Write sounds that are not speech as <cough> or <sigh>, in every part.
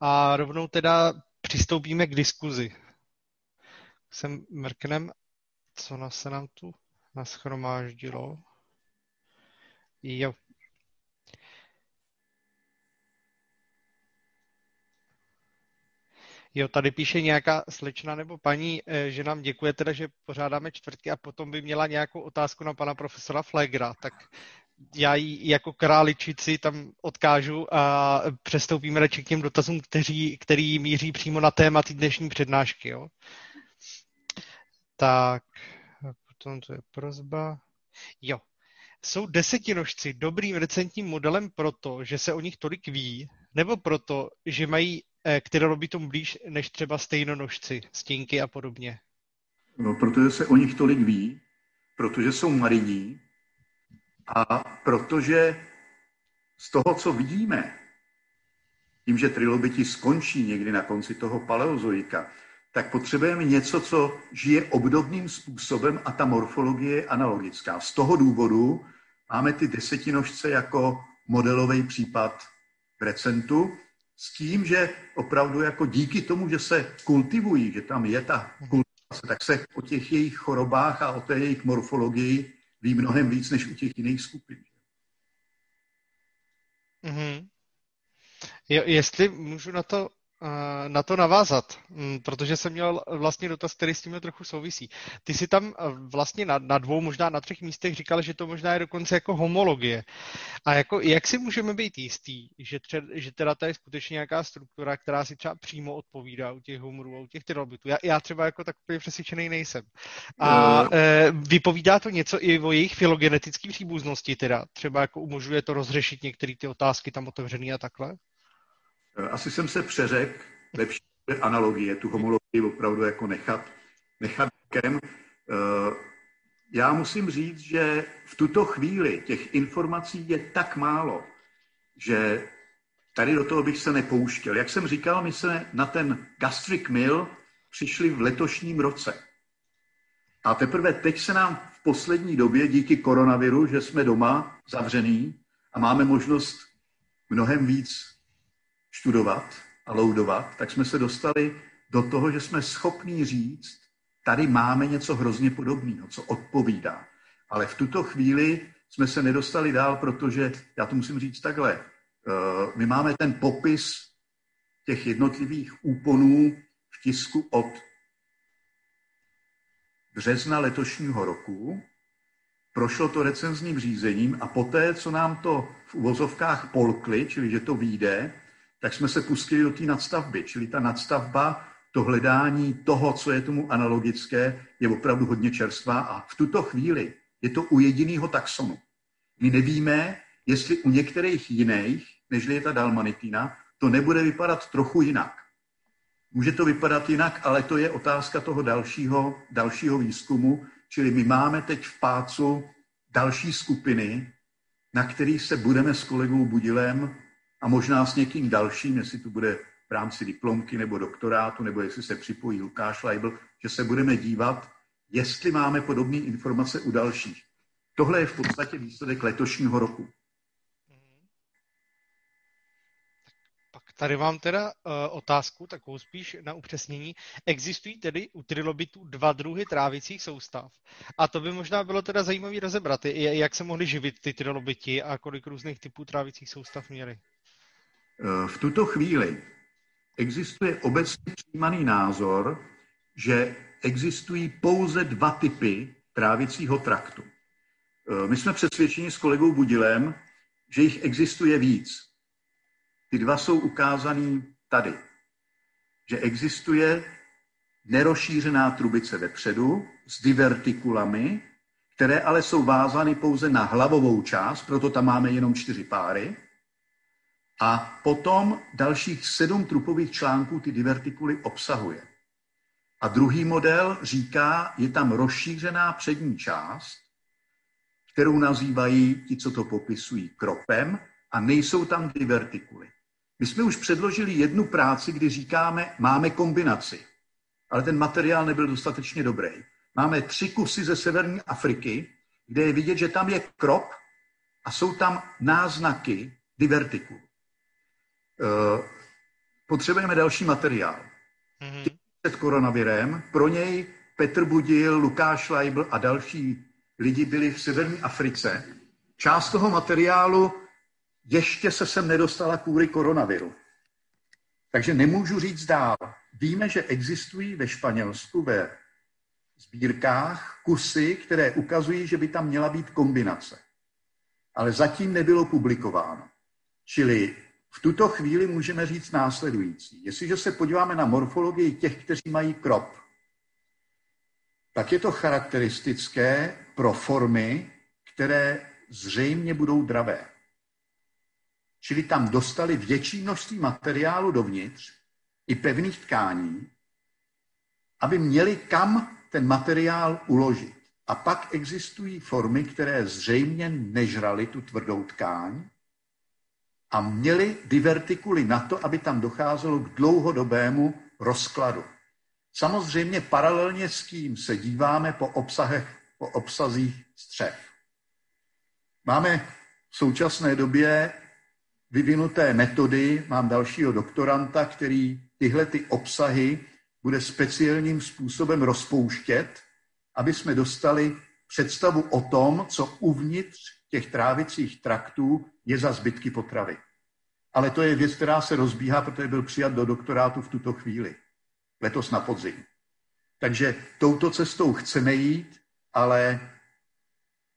a rovnou teda přistoupíme k diskuzi. Sem mrknem, co na se nám tu naschromáždilo. Jo. Jo, tady píše nějaká slečna nebo paní, eh, že nám děkuje teda, že pořádáme čtvrtky a potom by měla nějakou otázku na pana profesora Flegra, tak já ji jako králičici tam odkážu a přestoupíme radši k těm dotazům, kteří, který míří přímo na téma té dnešní přednášky. Jo? Tak, potom to je prozba. Jo. Jsou desetinožci dobrým recentním modelem proto, že se o nich tolik ví, nebo proto, že mají eh, které robí tomu blíž než třeba stejnonožci, stínky a podobně? No, protože se o nich tolik ví, protože jsou maridí a protože z toho, co vidíme, tím, že trilobiti skončí někdy na konci toho paleozoika, tak potřebujeme něco, co žije obdobným způsobem a ta morfologie je analogická. Z toho důvodu máme ty desetinožce jako modelový případ v recentu, s tím, že opravdu jako díky tomu, že se kultivují, že tam je ta kultivace, tak se o těch jejich chorobách a o té jejich morfologii ví mnohem víc než u těch jiných skupin. Mm-hmm. Jo, jestli můžu na to na to navázat, mm, protože jsem měl vlastně dotaz, který s tím trochu souvisí. Ty si tam eh, vlastně na, na dvou, možná na třech místech říkal, že to možná je dokonce jako homologie. A jako, jak si můžeme být jistý, že, tře, že teda to je skutečně nějaká struktura, která si třeba přímo odpovídá u těch humorů a u těch trilobitů. Já, já třeba jako takový přesvědčený nejsem. A no. e, vypovídá to něco i o jejich filogenetické příbuznosti, teda třeba jako umožňuje to rozřešit některé ty otázky tam otevřené a takhle? Eh, asi jsem se přeřekl, lepší analogie, tu homologii opravdu jako nechat, nechat kem. Eh, já musím říct, že v tuto chvíli těch informací je tak málo, že tady do toho bych se nepouštěl. Jak jsem říkal, my se na ten gastric mill přišli v letošním roce. A teprve teď se nám v poslední době díky koronaviru, že jsme doma zavřený a máme možnost mnohem víc studovat a loudovat, tak jsme se dostali do toho, že jsme schopní říct, tady máme něco hrozně podobného, co odpovídá. Ale v tuto chvíli jsme se nedostali dál, protože, já to musím říct takhle, eh, my máme ten popis těch jednotlivých úponů v tisku od března letošního roku. Prošlo to recenzním řízením a poté, co nám to v uvozovkách polkli, čili že to vyjde, tak jsme se pustili do té nadstavby. Čili ta nadstavba, to hledání toho, co je tomu analogické, je opravdu hodně čerstvá a v tuto chvíli je to u jediného taxonu. My nevíme, jestli u některých jiných, než je ta dalmanitina, to nebude vypadat trochu jinak. Může to vypadat jinak, ale to je otázka toho dalšího, dalšího výzkumu, čili my máme teď v pácu další skupiny, na kterých se budeme s kolegou Budilem a možná s někým dalším, jestli to bude v rámci diplomky nebo doktorátu, nebo jestli se připojí Lukáš Leibl, že se budeme dívat, jestli máme podobné informace u dalších. Tohle je v podstatě výsledek letošního roku. Tady mám teda uh, otázku, takovou spíš na upřesnění. Existují tedy u trilobitů dva druhy trávicích soustav. A to by možná bylo teda zajímavé rozebrat, jak se mohly živit ty trilobiti a kolik různých typů trávicích soustav měly. V tuto chvíli existuje obecně přijímaný názor, že existují pouze dva typy trávicího traktu. My jsme přesvědčeni s kolegou Budilem, že jich existuje víc. Ty dva jsou ukázaný tady. Že existuje nerozšířená trubice vepředu s divertikulami, které ale jsou vázány pouze na hlavovou část, proto tam máme jenom čtyři páry. A potom dalších sedm trupových článků ty divertikuly obsahuje. A druhý model říká, je tam rozšířená přední část, kterou nazývají ti, co to popisují, kropem a nejsou tam divertikuly. My jsme už předložili jednu práci, kdy říkáme, máme kombinaci, ale ten materiál nebyl dostatečně dobrý. Máme tři kusy ze severní Afriky, kde je vidět, že tam je krop a jsou tam náznaky divertikul. Eh, potřebujeme další materiál. Mm-hmm. Před koronavirem pro něj Petr Budil, Lukáš Leibl a další lidi byli v severní Africe. Část toho materiálu ještě se sem nedostala kvůli koronaviru. Takže nemůžu říct dál. Víme, že existují ve Španělsku ve sbírkách kusy, které ukazují, že by tam měla být kombinace. Ale zatím nebylo publikováno. Čili v tuto chvíli můžeme říct následující. Jestliže se podíváme na morfologii těch, kteří mají krop, tak je to charakteristické pro formy, které zřejmě budou dravé. Čili tam dostali větší množství materiálu dovnitř i pevných tkání, aby měli kam ten materiál uložit. A pak existují formy, které zřejmě nežrali tu tvrdou tkáň a měli divertikuly na to, aby tam docházelo k dlouhodobému rozkladu. Samozřejmě paralelně s tím se díváme po obsahech, po obsazích střech. Máme v současné době vyvinuté metody, mám dalšího doktoranta, který tyhle ty obsahy bude speciálním způsobem rozpouštět, aby jsme dostali představu o tom, co uvnitř těch trávicích traktů je za zbytky potravy. Ale to je věc, která se rozbíhá, protože byl přijat do doktorátu v tuto chvíli, letos na podzim. Takže touto cestou chceme jít, ale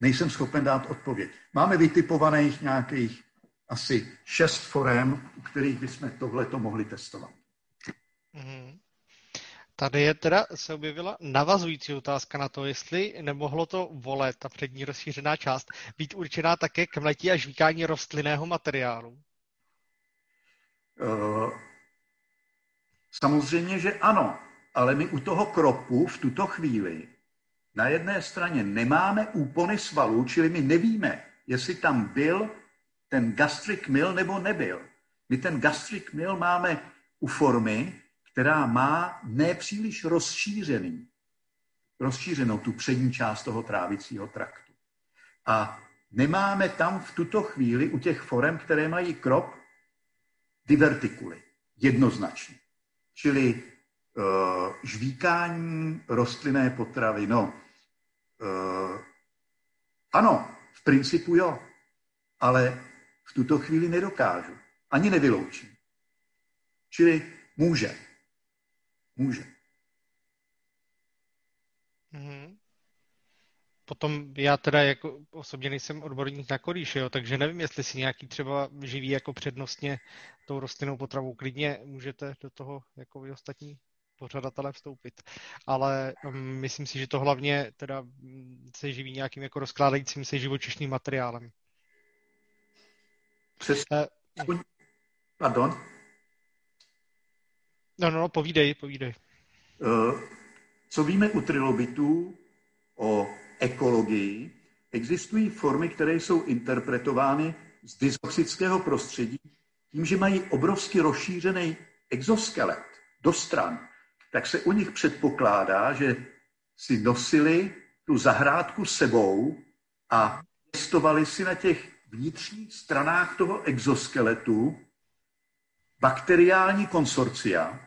nejsem schopen dát odpověď. Máme vytipovaných nějakých asi šest forem, u kterých bychom tohleto mohli testovat. Mm-hmm. Tady je teda, se objevila navazující otázka na to, jestli nemohlo to vole, ta přední rozšířená část, být určená také k mletí a žvíkání rostlinného materiálu. Uh, samozřejmě, že ano, ale my u toho kropu v tuto chvíli na jedné straně nemáme úpony svalů, čili my nevíme, jestli tam byl ten gastric mill nebo nebyl. My ten gastric mill máme u formy, která má nepříliš rozšířený, rozšířenou tu přední část toho trávicího traktu. A nemáme tam v tuto chvíli u těch forem, které mají krop, divertikuly. Jednoznačně. Čili uh, žvíkání rostlinné potravy. No, uh, ano, v principu jo, ale v tuto chvíli nedokážu. Ani nevyloučím. Čili může. Může. Mm-hmm. Potom já teda jako osobně nejsem odborník na korýš, jo, takže nevím, jestli si nějaký třeba živí jako přednostně tou rostlinnou potravou. Klidně můžete do toho jako i ostatní pořadatelé vstoupit. Ale um, myslím si, že to hlavně teda mm, se živí nějakým jako rozkládajícím se živočišným materiálem. Přesně. Uh, Pardon? No, no, no, povídej, povídej. Uh, co víme u trilobitů o ekologii, existují formy, které jsou interpretovány z dysoxického prostředí tím, že mají obrovsky rozšířený exoskelet do stran, tak se u nich předpokládá, že si nosili tu zahrádku sebou a testovali si na těch vnitřních stranách toho exoskeletu bakteriální konsorcia,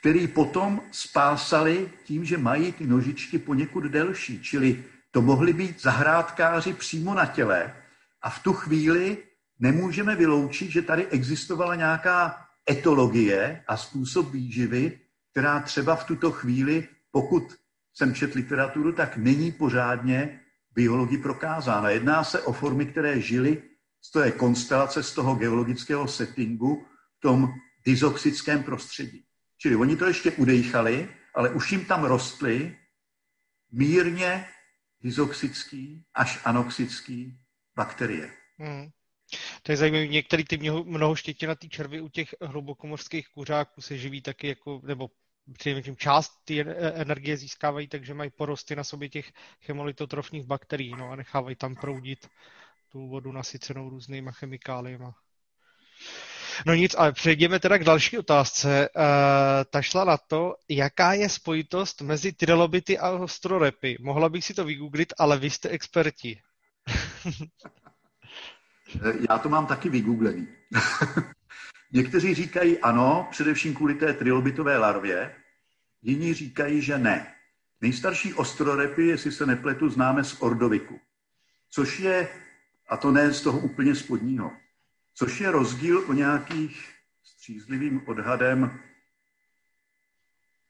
který potom spásali tím, že mají ty nožičky poněkud delší. Čili to mohli být zahrádkáři přímo na těle a v tu chvíli nemůžeme vyloučit, že tady existovala nějaká etologie a způsob výživy, která třeba v tuto chvíli, pokud jsem čet literaturu, tak není pořádně biologii prokázána. Jedná se o formy, které žily z té konstelace, z toho geologického settingu v tom dizoxickém prostředí. Čili oni to ještě udejchali, ale už jim tam rostly mírně dizoxický až anoxický bakterie. Hmm. To je zajímavé. Některý ty mnohoštětinatý červy u těch hlubokomorských kuřáků se živí taky jako, nebo přinejmenším část ty energie získávají, takže mají porosty na sobě těch chemolitotrofních bakterií no, a nechávají tam proudit tu vodu nasycenou různýma chemikáliemi. No nic, ale přejdeme teda k další otázce. Uh, ta šla na to, jaká je spojitost mezi trilobity a ostrorepy. Mohla bych si to vygooglit, ale vy jste experti. Já to mám taky vygooglený. <laughs> Někteří říkají ano, především kvůli té trilobitové larvě, jiní říkají, že ne. Nejstarší ostrorepy, jestli se nepletu, známe z Ordoviku, což je, a to ne z toho úplně spodního, což je rozdíl o nějakých střízlivým odhadem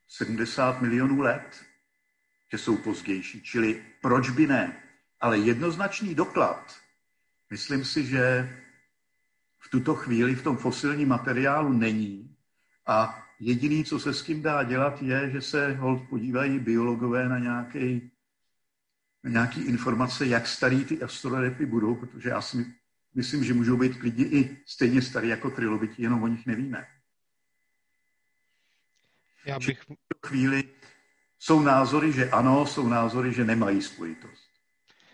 70 milionů let, že jsou pozdější. Čili proč by ne? Ale jednoznačný doklad, myslím si, že v tuto chvíli v tom fosilním materiálu není. A jediný, co se s tím dá dělat, je, že se hold podívají biologové na nějaký, na nějaký informace, jak starý ty astrorepy budou, protože já si myslím, že můžou být klidně i stejně starý jako trilobiti, jenom o nich nevíme. Já bych... V chvíli jsou názory, že ano, jsou názory, že nemají spojitost.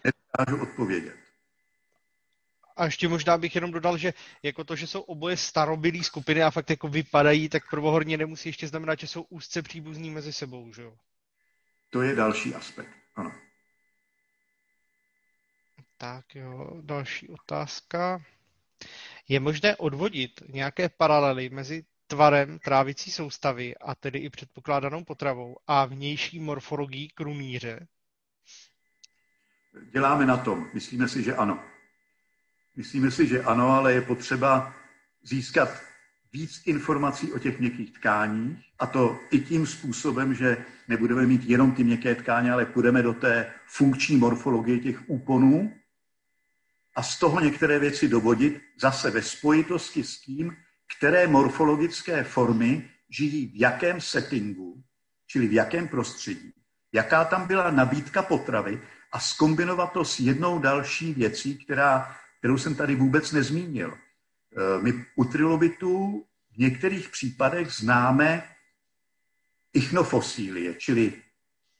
Nedokážu odpovědět. A ještě možná bych jenom dodal, že jako to, že jsou oboje starobilý skupiny a fakt jako vypadají, tak prvohorně nemusí ještě znamenat, že jsou úzce příbuzní mezi sebou, že jo? To je další aspekt, ano. Tak jo, další otázka. Je možné odvodit nějaké paralely mezi tvarem trávicí soustavy a tedy i předpokládanou potravou a vnější morfologií krumíře? Děláme na tom. Myslíme si, že ano. Myslíme si, že ano, ale je potřeba získat víc informací o těch měkkých tkáních a to i tím způsobem, že nebudeme mít jenom ty měkké tkáně, ale půjdeme do té funkční morfologie těch úponů a z toho některé věci dovodit zase ve spojitosti s tím, které morfologické formy žijí v jakém settingu, čili v jakém prostředí, jaká tam byla nabídka potravy a skombinovat to s jednou další věcí, která kterou jsem tady vůbec nezmínil. Eh, my u trilobitů v některých případech známe ichnofosílie, čili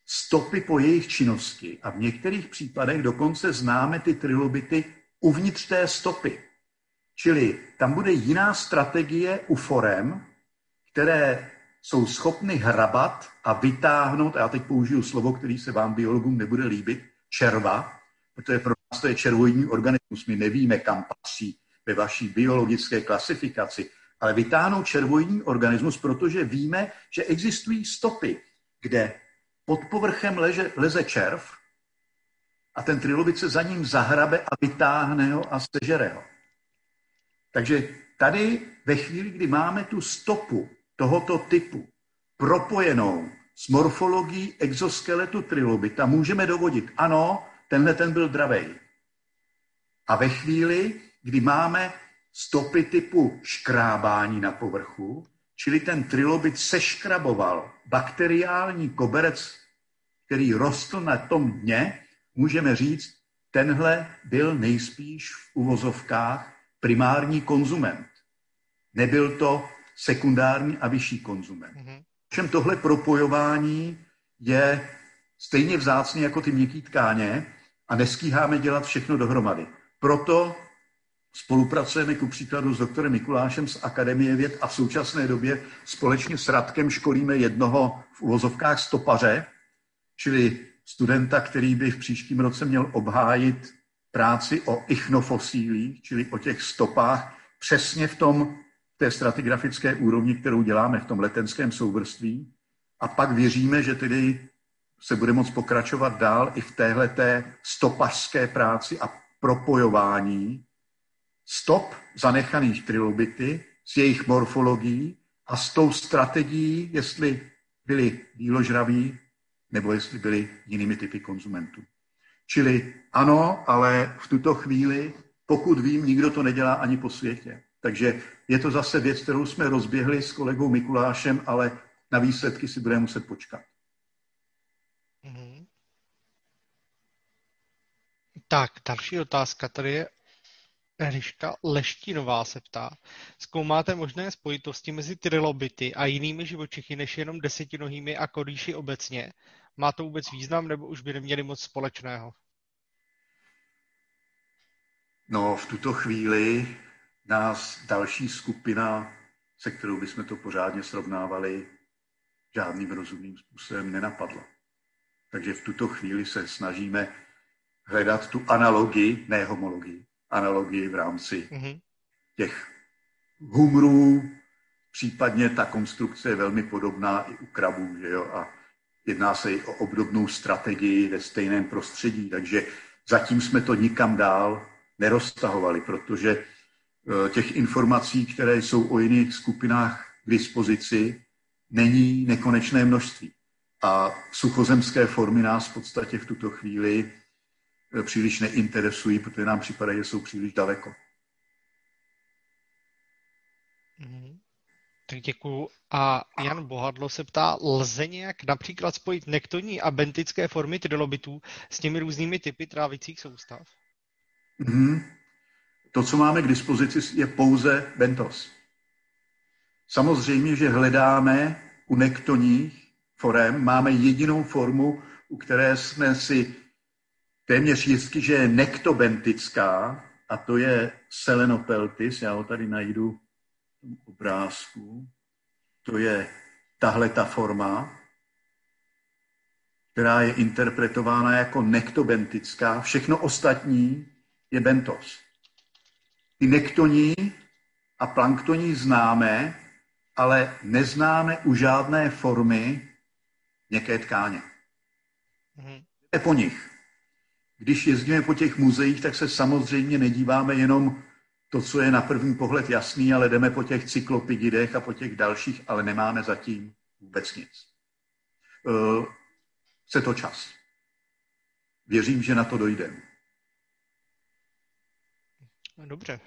stopy po jejich činnosti a v některých případech dokonce známe ty trilobity uvnitř té stopy. Čili tam bude jiná strategie u forem, které jsou schopny hrabat a vytáhnout, a já teď použiju slovo, který se vám biologům nebude líbit, červa, protože pro nás to je červoidní organismus, my nevíme, kam patří ve vaší biologické klasifikaci, ale vytáhnout červoidní organismus, protože víme, že existují stopy, kde pod povrchem leže, leze červ a ten trilobit se za ním zahrabe a vytáhne ho a sežere ho. Takže tady ve chvíli, kdy máme tu stopu tohoto typu propojenou s morfologií exoskeletu trilobita, můžeme dovodit, ano, tenhle ten byl dravej. A ve chvíli, kdy máme stopy typu škrábání na povrchu, čili ten trilobit seškraboval bakteriální koberec, který rostl na tom dně, můžeme říct, tenhle byl nejspíš v uvozovkách primární konzument. Nebyl to sekundární a vyšší konzument. Mm-hmm. Všem tohle propojování je stejně vzácný jako ty měkké tkáně a neskýháme dělat všechno dohromady. Proto spolupracujeme ku příkladu s doktorem Mikulášem z Akademie věd a v současné době společně s Radkem školíme jednoho v uvozovkách stopaře, čili studenta, který by v příštím roce měl obhájit práci o ichnofosílích, čili o těch stopách, přesně v tom té stratigrafické úrovni, kterou děláme v tom letenském souvrství. A pak věříme, že tedy se bude moct pokračovat dál i v téhleté stopařské práci a propojování stop zanechaných trilobity s jejich morfologií a s tou strategií, jestli byli díložraví nebo jestli byli jinými typy konzumentů. Čili ano, ale v tuto chvíli, pokud vím, nikdo to nedělá ani po světě. Takže je to zase věc, kterou jsme rozběhli s kolegou Mikulášem, ale na výsledky si budeme muset počkat. Mm-hmm. Tak, další otázka. Tady je Eliška Leštinová se ptá. Zkoumáte možné spojitosti mezi trilobity a jinými živočichy než jenom desetinohými a kodíši obecně? Má to vůbec význam, nebo už by neměli moc společného? No, v tuto chvíli nás další skupina, se kterou bychom to pořádně srovnávali, žádným rozumným způsobem nenapadla. Takže v tuto chvíli se snažíme hledat tu analogii, ne homologii, analogii v rámci mm-hmm. těch humrů, případně ta konstrukce je velmi podobná i u krabů, že jo, a jedná se i o obdobnou strategii ve stejném prostředí, takže zatím jsme to nikam dál neroztahovali, protože eh, těch informací, které jsou o jiných skupinách k dispozici, není nekonečné množství. A suchozemské formy nás v podstatě v tuto chvíli příliš neinteresují, protože nám připadají, že jsou příliš daleko. Mm-hmm. Tak děkuju. A Jan Bohadlo se ptá, lze nějak například spojit nektonní a bentické formy trilobitů s těmi různými typy trávicích soustav? Mm-hmm. To, co máme k dispozici, je pouze bentos. Samozřejmě, že hledáme u nektonních forem, máme jedinou formu, u které jsme si téměř jistí, že je nektobentická, a to je selenopeltis, já ho tady najdu v obrázku. To je tahle ta forma, která je interpretována jako nektobentická. Všechno ostatní je bentos. Ty nektoní a planktoní známe, ale neznáme u žádné formy měkké tkáně. Mm-hmm. po nich. Když jezdíme po těch muzeích, tak se samozřejmě nedíváme jenom to, co je na první pohled jasný, ale jdeme po těch cyklopididech a po těch dalších, ale nemáme zatím vůbec nic. Uh, chce to čas. Věřím, že na to dojdeme. Dobře.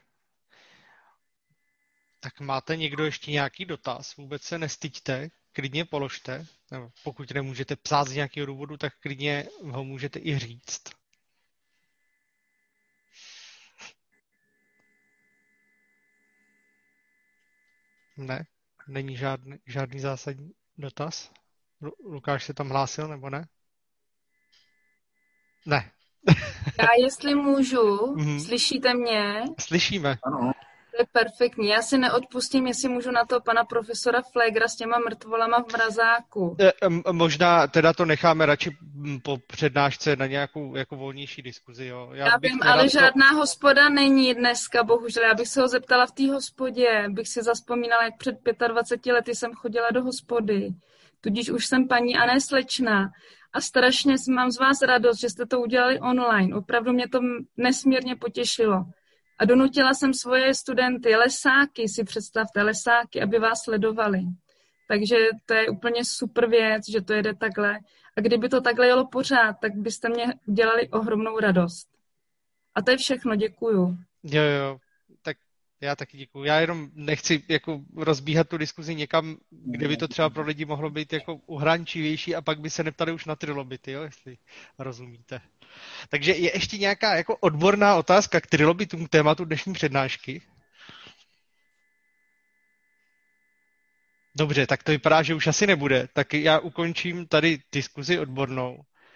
Tak máte někdo ještě nějaký dotaz? Vůbec se nestyďte, klidně položte. Pokud nemůžete psát z nějakého důvodu, tak klidně ho můžete i říct. Ne, není žádný, žádný zásadní dotaz. Lukáš se tam hlásil, nebo ne? Ne. Já jestli můžu, mm-hmm. slyšíte mě? Slyšíme. Ano. To je perfektní. Já si neodpustím, jestli můžu na to pana profesora Flegra s těma mrtvolama v mrazáku. E, možná teda to necháme radši po přednášce na nějakou jako volnější diskuzi. Jo. Já, Já vím, ale to... žádná hospoda není dneska, bohužel. Já bych se ho zeptala v té hospodě. Bych si zaspomínala, jak před 25 lety jsem chodila do hospody. Tudíž už jsem paní a ne slečna. A strašně mám z vás radost, že jste to udělali online. Opravdu mě to nesmírně potěšilo. A donutila jsem svoje studenty, lesáky, si představte, lesáky, aby vás sledovali. Takže to je úplně super věc, že to jede takhle. A kdyby to takhle jelo pořád, tak byste mě udělali ohromnou radost. A to je všechno, děkuju. Jo, jo, já taky děkuju. Já jenom nechci jako rozbíhat tu diskuzi někam, kde by to třeba pro lidi mohlo být jako uhrančivější a pak by se neptali už na trilobity, jo, jestli rozumíte. Takže je ještě nějaká jako odborná otázka k trilobitům tématu dnešní přednášky? Dobře, tak to vypadá, že už asi nebude. Tak já ukončím tady diskuzi odbornou.